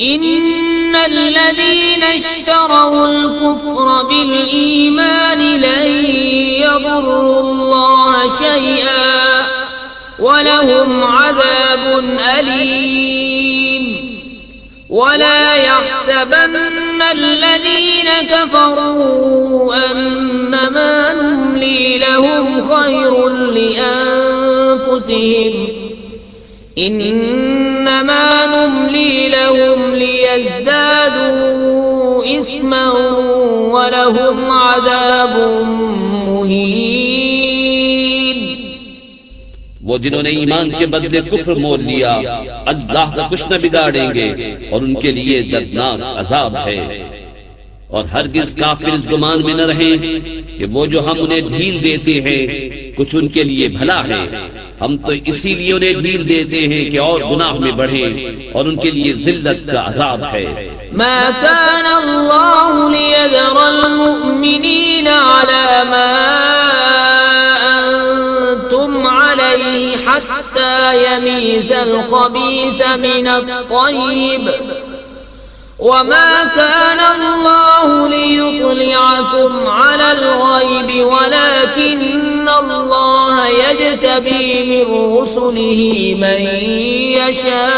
إن الذين اشتروا الكفر بالإيمان لن يضروا الله شيئا ولهم عذاب أليم ولا يحسبن الذين كفروا أنما نملي لهم خير لأنفسهم إنما نملي ليزدادوا إثما ولهم عذاب مهين وہ جنہوں نے ایمان کے بدلے کفر مول لیا، اللہ کا کچھ نہ بگاڑیں گے اور ان کے لیے دردناک عذاب ہے۔ اور ہرگز کافر اس گمان میں نہ رہیں کہ وہ جو ہم انہیں ڈھیل دیتے ہیں، کچھ ان کے لیے بھلا ہے۔ ہم تو اسی لیے انہیں ڈھیل دیتے ہیں کہ اور گناہ میں بڑھیں اور ان کے لیے ذلت کا عذاب ہے۔ ما كان الله ليذر المؤمنين على ما أنتم عليه حتى يميز الخبيث من الطيب وما كان الله ليطلعكم على الغيب ولكن الله يجتبي من رسله من يشاء.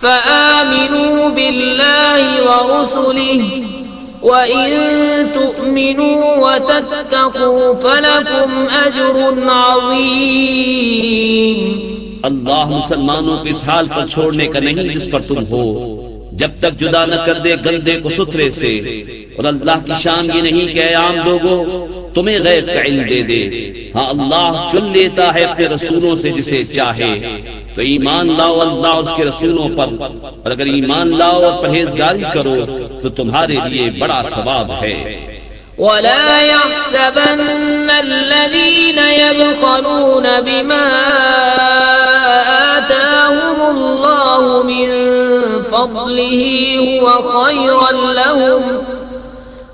فآمنوا بالله ورسله، وإن تؤمنوا وتتقوا فلكم أجر عظيم. اللہ مسلمانوں کو اس حال پر چھوڑنے کا نہیں جس پر تم ہو، جب تک جدا نہ کر دے گندے کو ستھرے سے۔ اور اللہ کی شان یہ نہیں کہ عام لوگوں، تمہیں غیر کا علم دے دے۔ ہاں اللہ چن لیتا ہے اپنے رسولوں سے جسے چاہے۔ تو ایمان لاؤ اللہ اس کے رسولوں پر۔ اور اگر ایمان لاؤ اور پرہیزگاری کرو، تو تمہارے لیے بڑا ثواب ہے۔ ولا يحسبن الذين يبخلون بما آتاهم الله من فضله هو خيرا لهم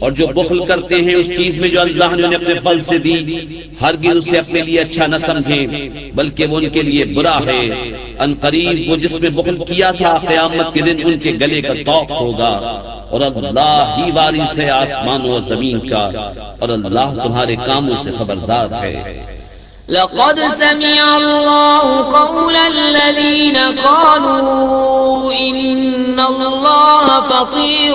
اور جو بخل کرتے ہیں اس چیز میں جو اللہ نے انہیں اپنے فل سے دی، ہرگز اسے اپنے لیے اچھا نہ سمجھیں، بلکہ وہ ان کے لیے برا ہے۔ ان قریب وہ جس میں بخل کیا تھا، قیامت کے دن ان کے گلے کا توق ہوگا۔ اور اللہ ہی وارث ہے آسمان و زمین کا، اور اللہ تمہارے کاموں سے خبردار ہے۔ لقد سمع الله قول الذين قالوا إن الله فقير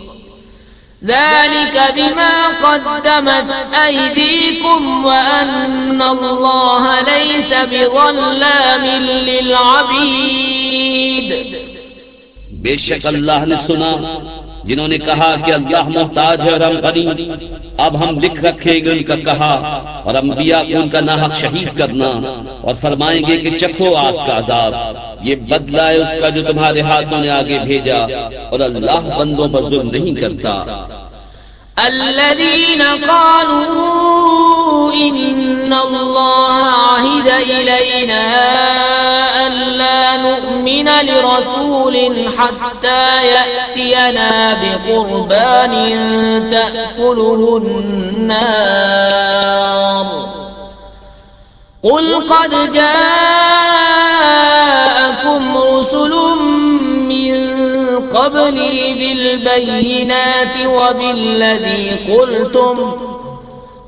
ذلك بما قدمت أيديكم وأن الله ليس بظلام للعبيد. بے شک اللہ نے سنا جنہوں نے کہا کہ اللہ محتاج ہے اور ہم غنی۔ اب ہم لکھ رکھیں گے ان کا کہا اور انبیاء کو ان کا ناحق شہید کرنا اور فرمائیں گے کہ چکھو آگ کا عذاب۔ یہ بدلہ ہے اس کا جو تمہارے ہاتھوں نے آگے بھیجا اور اللہ بندوں پر ظلم نہیں کرتا۔ الذين قالوا لرسول حتى يأتينا بقربان تأكله النار. قل قد جاءكم رسل من قبلي بالبينات وبالذي قلتم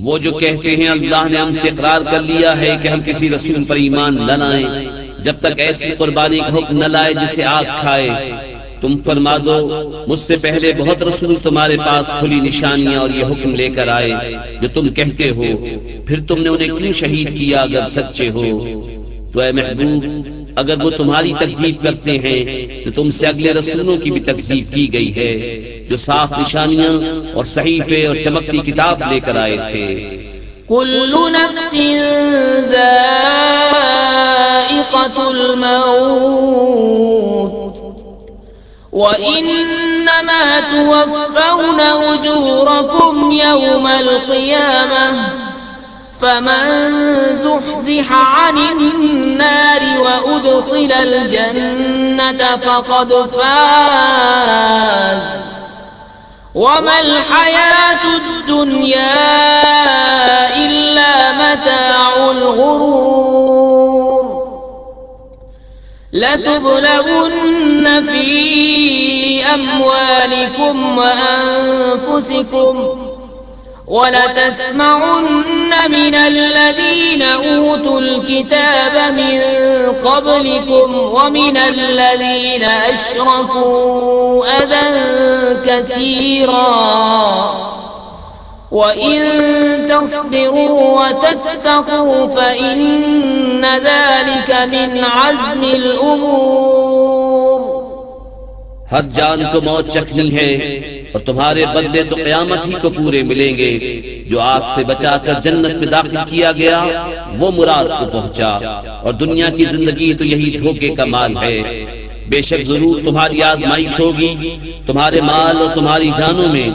وہ جو کہتے ہیں اللہ نے ہم سے اقرار کر لیا ہے کہ ہم کسی رسول پر ایمان نہ لائیں، جب تک ایسی قربانی کا حکم نہ لائے جسے آگ کھائے۔ تم فرما دو، مجھ سے پہلے بہت رسول تمہارے پاس کھلی نشانیاں اور یہ حکم لے کر آئے جو تم کہتے ہو۔ پھر تم نے انہیں کیوں شہید کیا اگر سچے ہو؟ تو اے محبوب، اگر وہ تمہاری تکزیب کرتے ہیں، تو تم سے اگلے رسولوں کی بھی تکزیب کی گئی ہے۔ جو صاف نشانیاں اور صحیفے اور چمکتی کتاب لے کر آئے تھے۔ كل نفس ذائقة الموت وإنما توفون أجوركم يوم القيامة فمن زحزح عن النار وأدخل الجنة فقد فاز۔ وما الحياة الدنيا إلا متاع الغرور. لتبلغن في أموالكم وأنفسكم ولتسمعن من الذين أوتوا الكتاب من قبلكم ومن الذين أشرفوا أذى كثيرا وإن تصبروا وتتقوا فإن ذلك من عزم الأمور ہر جان کو موت چکھنی ہے اور تمہارے بدلے تو قیامت ہی کو پورے ملیں گے۔ جو آگ سے بچا کر جنت میں داخل کیا گیا، وہ مراد کو پہنچا۔ اور دنیا کی زندگی تو یہی دھوکے کا مال ہے۔ بے شک ضرور تمہاری آزمائش ہوگی تمہارے مال اور تمہاری جانوں میں۔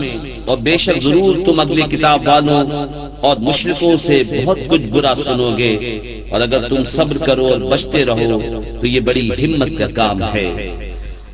اور بے شک ضرور تم اگلی کتاب والوں اور مشرقوں سے بہت کچھ برا سنو گے۔ اور اگر تم صبر کرو اور بچتے رہو، تو یہ بڑی ہمت کا کام ہے۔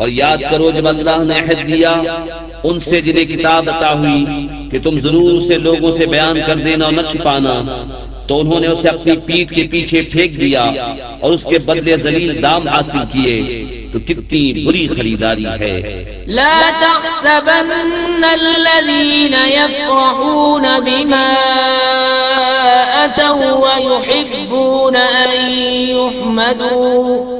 اور یاد کرو جب اللہ نے عہد دیا ان سے جنہیں کتاب عطا ہوئی کہ تم ضرور اسے لوگوں سے بیان کر دینا اور نہ چھپانا، تو انہوں نے اسے اپنی پیٹ کے پیچھے پھینک دیا اور اس کے بدلے ذلیل دام حاصل کیے۔ تو کتنی بری خریداری ہے۔ لا تحسبن الذين يفرحون بما أتوا ويحبون أن يحمدوا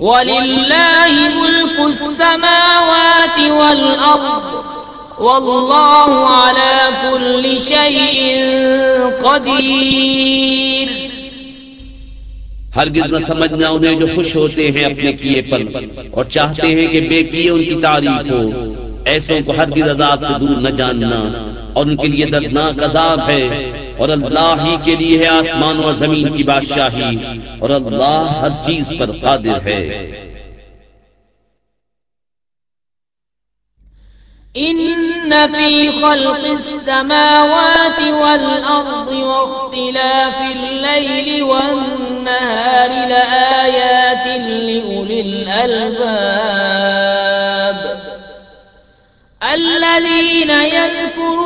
ولله ملك السماوات والأرض والله على كل شيء قدير ہرگز نہ سمجھنا انہیں جو خوش ہوتے ہیں اپنے کیے پر اور چاہتے ہیں کہ بے کیے ان کی تعریف ہو۔ ایسوں کو ہرگز عذاب سے دور نہ جاننا اور ان کے لیے دردناک عذاب ہے۔ اور اللہ ہی کے لیے ہے آسمان اور زمین کی بادشاہی، اور اللہ ہر چیز پر قادر ہے۔ إن في خلق السماوات والأرض واختلاف الليل والنهار لآيات لأولي الألباب. الذين يذكرون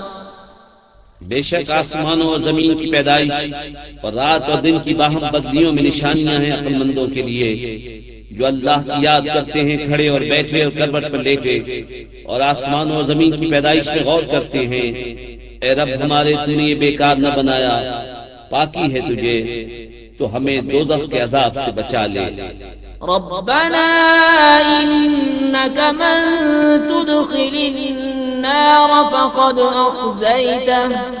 بے شک آسمانوں اور زمین کی پیدائش اور رات اور دن کی باہم بدلیوں میں نشانیاں ہیں عقل مندوں کے لیے، جو اللہ کی یاد کرتے ہیں، کھڑے اور بیٹھے اور کروٹ پر لیٹے اور آسمان اور زمین کی پیدائش میں غور کرتے ہیں۔ اے رب ہمارے تو نے یہ بیکار نہ بنایا، پاکی ہے تجھے، تو ہمیں دوزخ کے عذاب سے بچا لے۔ ربنا إنك من تدخل النار فقد أخزيته۔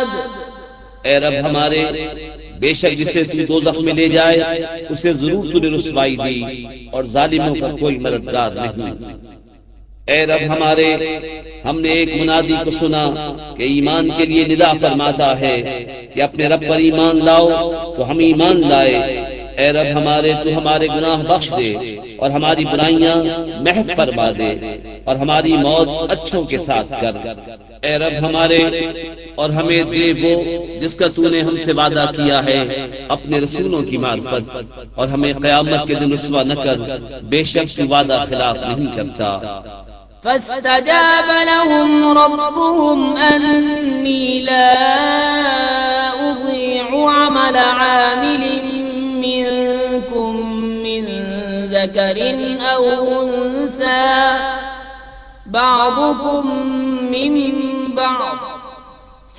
اے رب ہمارے، بے شک جسے تو دوزخ میں لے جائے، اسے ضرور تو نے رسوائی دی اور ظالموں کا کوئی مددگار نہیں۔ اے رب ہمارے، ہم نے ایک منادی کو سنا کہ ایمان کے لیے ندا فرماتا ہے کہ اپنے رب پر ایمان لاؤ تو ہم ایمان لائے۔ اے رب ہمارے، تو ہمارے گناہ بخش دے اور ہماری برائیاں محف فرما دے اور ہماری موت اچھوں کے ساتھ کر۔ اے رب ہمارے، اور ہمیں دے وہ جس کا تو نے ہم سے وعدہ کیا ہے، اپنے رسولوں کی معرفت، اور ہمیں قیامت کے دن رسوا نہ کر، بے شک تو وعدہ خلاف نہیں کرتا۔ فاستجاب لهم ربهم أني لا أضيع عمل عامل منكم من ذكر أو أنثى، بعضكم من بعض.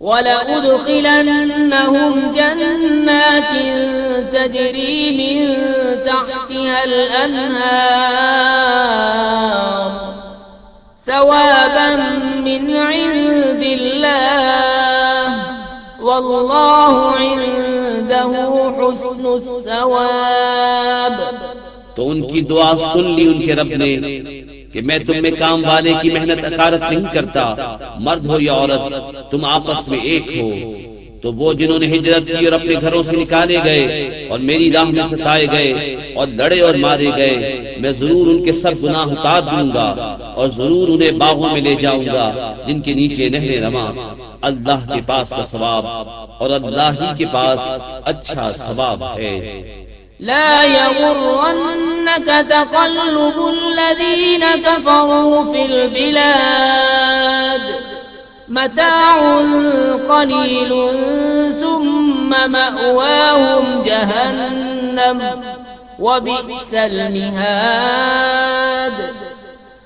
ولأدخلنهم جنات تجري من تحتها الأنهار ثوابا من عند الله والله عنده حسن الثواب تو ان کی دعا سن لی ان کے رب نے کہ میں تم میں کام والے کی محنت اکارت نہیں کرتا، مرد ہو یا عورت، تم آپس میں ایک ہو۔ تو وہ جنہوں نے ہجرت کی اور اپنے گھروں سے نکالے گئے اور میری راہ میں ستائے گئے اور لڑے اور مارے گئے، میں ضرور ان کے سب گناہ اتار دوں گا اور ضرور انہیں باغوں میں لے جاؤں گا، جن کے نیچے نہریں رواں۔ اللہ کے پاس کا ثواب اور اللہ ہی کے پاس اچھا ثواب ہے۔ لا يغرنك تقلب الذين كفروا في البلاد. متاع قليل ثم مأواهم جهنم وبئس المهاد.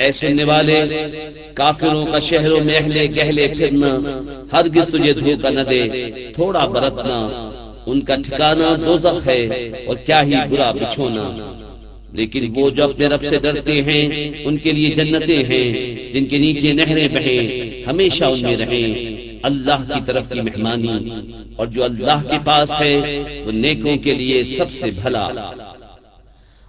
اے سننے والے، کافروں کا شہروں میں اہلے گہلے پھرنا، ہرگز تجھے دھوکہ نہ دے، تھوڑا برتنا، ان کا ٹھکانہ دوزخ ہے اور کیا ہی برا بچھونا۔ لیکن وہ جو اپنے رب سے ڈرتے ہیں، ان کے لیے جنتیں ہیں، جن کے نیچے نہریں بہیں، ہمیشہ ان میں رہیں۔ اللہ کی طرف کی مہمانی، اور جو اللہ کے پاس ہے، وہ نیکوں کے لیے سب سے بھلا۔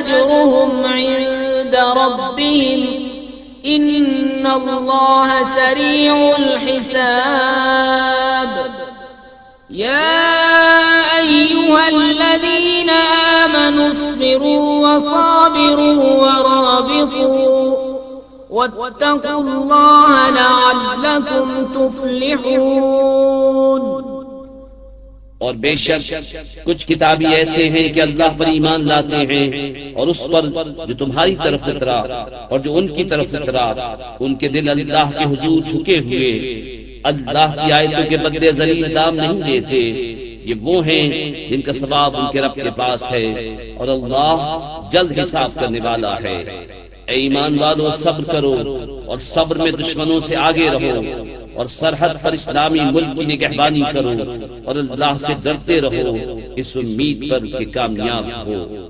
لهم أجرهم عند ربهم. إن الله سريع الحساب. يا أيها الذين آمنوا اصبروا وصابروا ورابطوا. واتقوا الله لعلكم تفلحون. اور بے شک کچھ کتابی ایسے ہیں کہ اللہ پر ایمان لاتے ہیں اور اس پر جو تمہاری طرف اترا اور جو ان کی طرف اترا ان کے دل اللہ کے حضور جھکے ہوئے۔ اللہ کی آیتوں کے بدلے ذلیل دام نہیں دیتے۔ یہ وہ ہیں جن کا ثواب ان کے رب کے پاس ہے اور اللہ جلد حساب کرنے والا ہے۔ اے ایمان والو، صبر کرو اور صبر میں دشمنوں سے آگے رہو۔ اور سرحد پر اسلامی ملک کی نگہبانی کرو اور اللہ سے ڈرتے رہو اس امید پر کہ کامیاب ہو۔